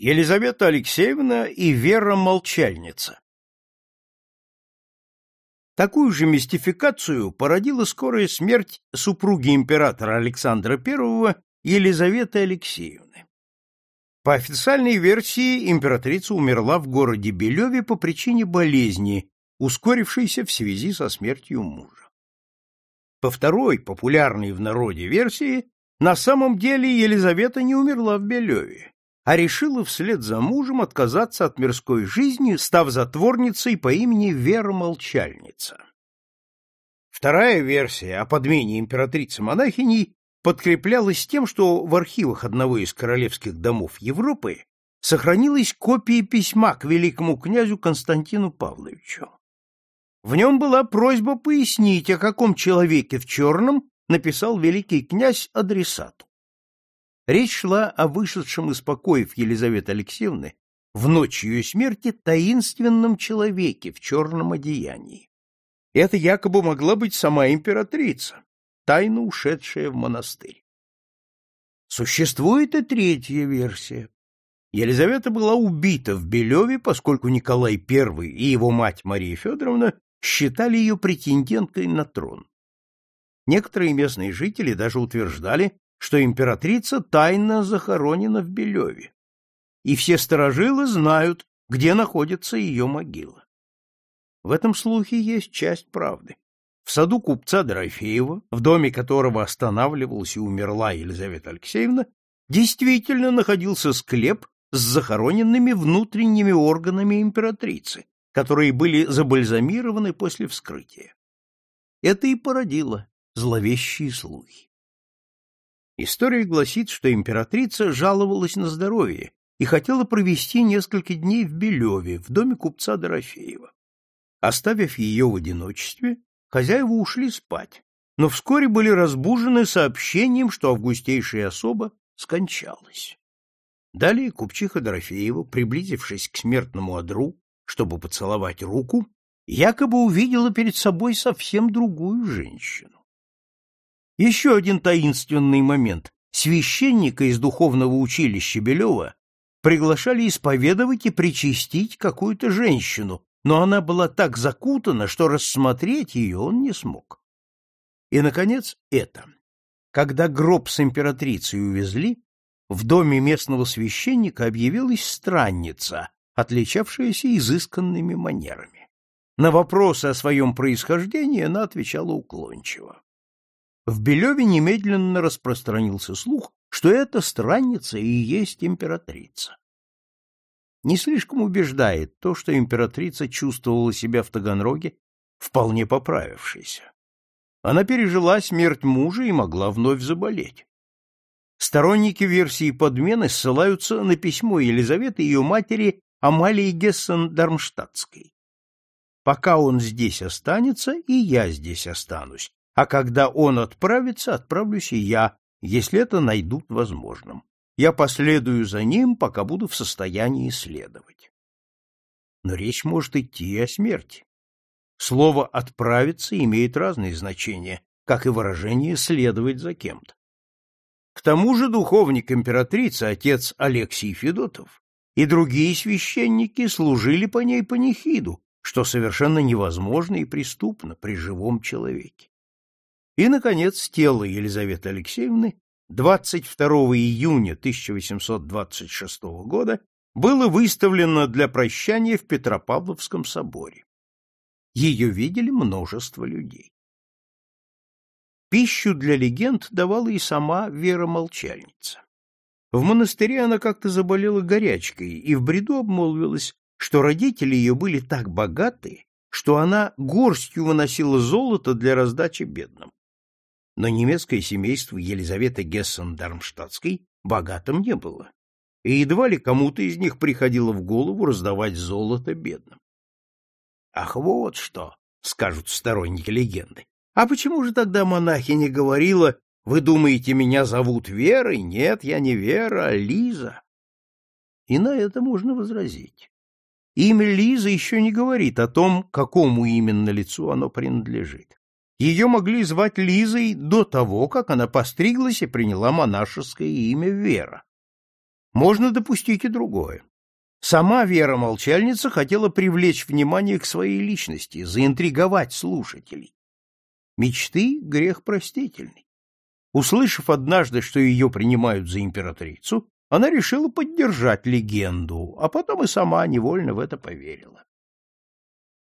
Елизавета Алексеевна и Вера Молчальница. Такую же мистификацию породила скорая смерть супруги императора Александра I Елизаветы Алексеевны. По официальной версии императрица умерла в городе Белеве по причине болезни, ускорившейся в связи со смертью мужа. По второй, популярной в народе версии, на самом деле Елизавета не умерла в Белеве а решила вслед за мужем отказаться от мирской жизни, став затворницей по имени Вера Молчальница. Вторая версия о подмене императрицы-монахиней подкреплялась тем, что в архивах одного из королевских домов Европы сохранилась копия письма к великому князю Константину Павловичу. В нем была просьба пояснить, о каком человеке в черном написал великий князь адресату. Речь шла о вышедшем из покоев Елизаветы Алексеевны в ночь ее смерти таинственном человеке в черном одеянии. Это якобы могла быть сама императрица, тайно ушедшая в монастырь. Существует и третья версия. Елизавета была убита в Белеве, поскольку Николай I и его мать Мария Федоровна считали ее претенденткой на трон. Некоторые местные жители даже утверждали, что императрица тайно захоронена в Белеве, и все сторожилы знают, где находится ее могила. В этом слухе есть часть правды. В саду купца Дорофеева, в доме которого останавливалась и умерла Елизавета Алексеевна, действительно находился склеп с захороненными внутренними органами императрицы, которые были забальзамированы после вскрытия. Это и породило зловещие слухи. История гласит, что императрица жаловалась на здоровье и хотела провести несколько дней в Белеве, в доме купца Дорофеева. Оставив ее в одиночестве, хозяева ушли спать, но вскоре были разбужены сообщением, что августейшая особа скончалась. Далее купчиха Дорофеева, приблизившись к смертному одру, чтобы поцеловать руку, якобы увидела перед собой совсем другую женщину. Еще один таинственный момент. Священника из духовного училища Белева приглашали исповедовать и причастить какую-то женщину, но она была так закутана, что рассмотреть ее он не смог. И, наконец, это. Когда гроб с императрицей увезли, в доме местного священника объявилась странница, отличавшаяся изысканными манерами. На вопросы о своем происхождении она отвечала уклончиво. В Белеве немедленно распространился слух, что эта странница и есть императрица. Не слишком убеждает то, что императрица чувствовала себя в Таганроге вполне поправившейся. Она пережила смерть мужа и могла вновь заболеть. Сторонники версии подмены ссылаются на письмо Елизаветы ее матери Амалии Гессен-Дармштадтской. «Пока он здесь останется, и я здесь останусь а когда он отправится, отправлюсь и я, если это найдут возможным. Я последую за ним, пока буду в состоянии следовать. Но речь может идти о смерти. Слово «отправиться» имеет разные значения, как и выражение «следовать за кем-то». К тому же духовник императрицы, отец Алексий Федотов, и другие священники служили по ней панихиду, что совершенно невозможно и преступно при живом человеке. И, наконец, тело Елизаветы Алексеевны 22 июня 1826 года было выставлено для прощания в Петропавловском соборе. Ее видели множество людей. Пищу для легенд давала и сама Вера-молчальница. В монастыре она как-то заболела горячкой и в бреду обмолвилась, что родители ее были так богаты, что она горстью выносила золото для раздачи бедным но немецкое семейство Елизаветы Гессен-Дармштадтской богатым не было, и едва ли кому-то из них приходило в голову раздавать золото бедным. «Ах, вот что!» — скажут сторонники легенды. «А почему же тогда монахиня говорила, вы думаете, меня зовут Верой? Нет, я не Вера, а Лиза». И на это можно возразить. Имя Лиза еще не говорит о том, какому именно лицу оно принадлежит. Ее могли звать Лизой до того, как она постриглась и приняла монашеское имя Вера. Можно допустить и другое. Сама Вера-молчальница хотела привлечь внимание к своей личности, заинтриговать слушателей. Мечты — грех простительный. Услышав однажды, что ее принимают за императрицу, она решила поддержать легенду, а потом и сама невольно в это поверила.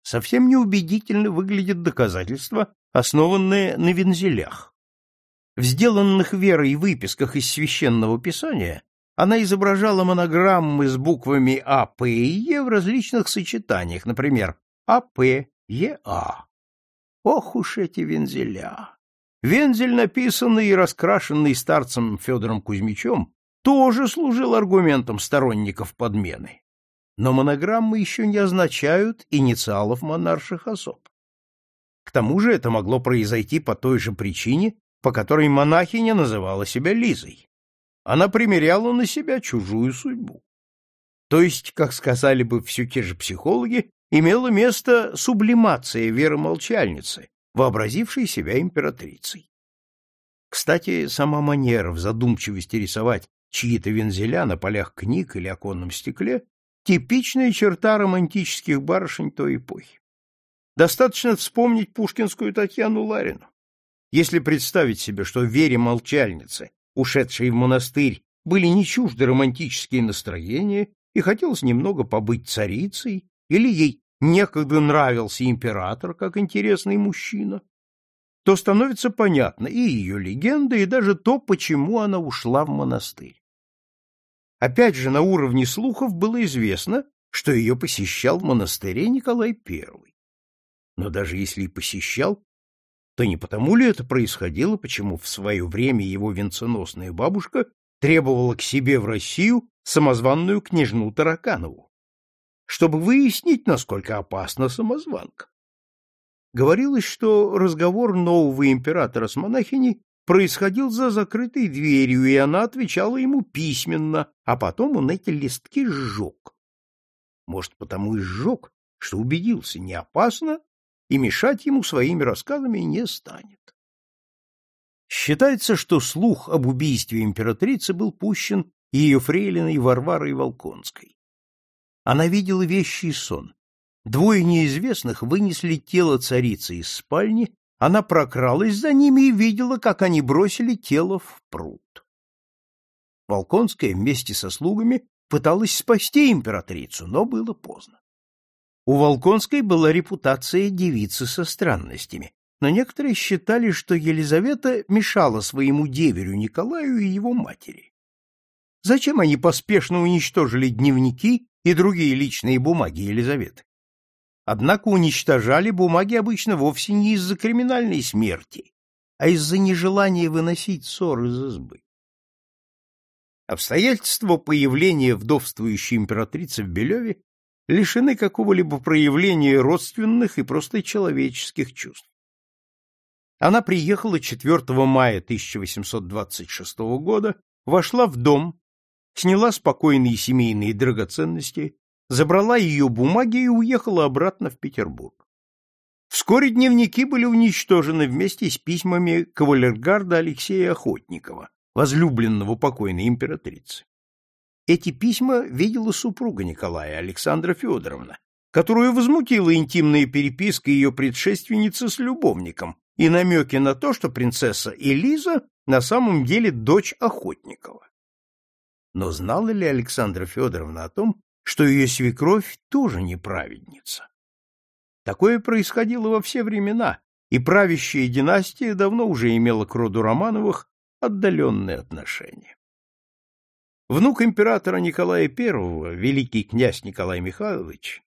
Совсем неубедительно выглядят доказательства, основанные на вензелях. В сделанных верой выписках из священного писания она изображала монограммы с буквами А, П и Е в различных сочетаниях, например, АП, ЕА. Ох уж эти вензеля! Вензель, написанный и раскрашенный старцем Федором Кузьмичем, тоже служил аргументом сторонников подмены. Но монограммы еще не означают инициалов монарших особ. К тому же это могло произойти по той же причине, по которой монахиня называла себя Лизой она примеряла на себя чужую судьбу. То есть, как сказали бы все те же психологи, имела место сублимация веры-молчальницы, вообразившей себя императрицей. Кстати, сама манера в задумчивости рисовать чьи-то вензеля на полях книг или оконном стекле — типичная черта романтических барышень той эпохи. Достаточно вспомнить пушкинскую Татьяну Ларину. Если представить себе, что Вере Молчальнице ушедшей в монастырь, были не чужды романтические настроения, и хотелось немного побыть царицей, или ей некогда нравился император как интересный мужчина, то становится понятно и ее легенда, и даже то, почему она ушла в монастырь. Опять же, на уровне слухов было известно, что ее посещал в монастыре Николай I. Но даже если и посещал, то не потому ли это происходило, почему в свое время его венценосная бабушка требовала к себе в Россию самозванную княжну Тараканову, чтобы выяснить, насколько опасна самозванка. Говорилось, что разговор нового императора с монахиней происходил за закрытой дверью, и она отвечала ему письменно, а потом он эти листки сжег. Может, потому и сжег, что убедился, не опасно, и мешать ему своими рассказами не станет. Считается, что слух об убийстве императрицы был пущен ее фрейлиной Варварой Волконской. Она видела вещий сон. Двое неизвестных вынесли тело царицы из спальни, она прокралась за ними и видела, как они бросили тело в пруд. Волконская вместе со слугами пыталась спасти императрицу, но было поздно. У Волконской была репутация девицы со странностями, но некоторые считали, что Елизавета мешала своему деверю Николаю и его матери. Зачем они поспешно уничтожили дневники и другие личные бумаги Елизаветы? Однако уничтожали бумаги обычно вовсе не из-за криминальной смерти, а из-за нежелания выносить ссор из избы. Обстоятельства появления вдовствующей императрицы в Белеве лишены какого-либо проявления родственных и просто человеческих чувств. Она приехала 4 мая 1826 года, вошла в дом, сняла спокойные семейные драгоценности, забрала ее бумаги и уехала обратно в Петербург. Вскоре дневники были уничтожены вместе с письмами кавалергарда Алексея Охотникова, возлюбленного покойной императрицы. Эти письма видела супруга Николая, Александра Федоровна, которую возмутила интимная переписка ее предшественницы с любовником и намеки на то, что принцесса Элиза на самом деле дочь Охотникова. Но знала ли Александра Федоровна о том, что ее свекровь тоже неправедница? Такое происходило во все времена, и правящая династия давно уже имела к роду Романовых отдаленные отношения. Внук императора Николая I, великий князь Николай Михайлович,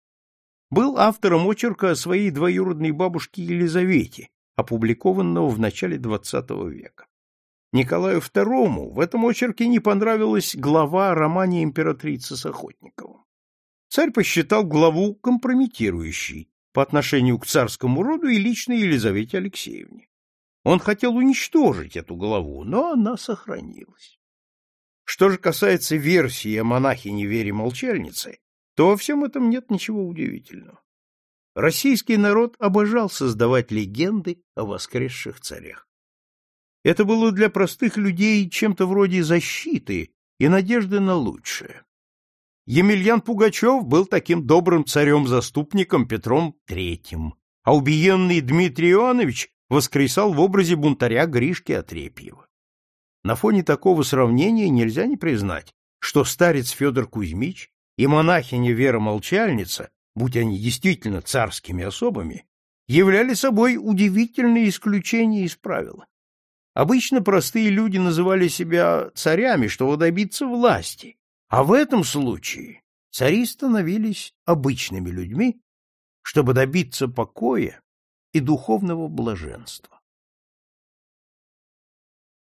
был автором очерка о своей двоюродной бабушке Елизавете, опубликованного в начале XX века. Николаю II в этом очерке не понравилась глава о романе императрицы с Охотниковым. Царь посчитал главу компрометирующей по отношению к царскому роду и лично Елизавете Алексеевне. Он хотел уничтожить эту главу, но она сохранилась. Что же касается версии о монахине Вере Молчальнице, то во всем этом нет ничего удивительного. Российский народ обожал создавать легенды о воскресших царях. Это было для простых людей чем-то вроде защиты, и надежды на лучшее. Емельян Пугачев был таким добрым царем-заступником Петром III, а убиенный Дмитрий Иванович воскресал в образе бунтаря Гришки Отрепьева. На фоне такого сравнения нельзя не признать, что старец Федор Кузьмич и монахиня Вера Молчальница, будь они действительно царскими особами, являли собой удивительные исключения из правила. Обычно простые люди называли себя царями, чтобы добиться власти, а в этом случае цари становились обычными людьми, чтобы добиться покоя и духовного блаженства.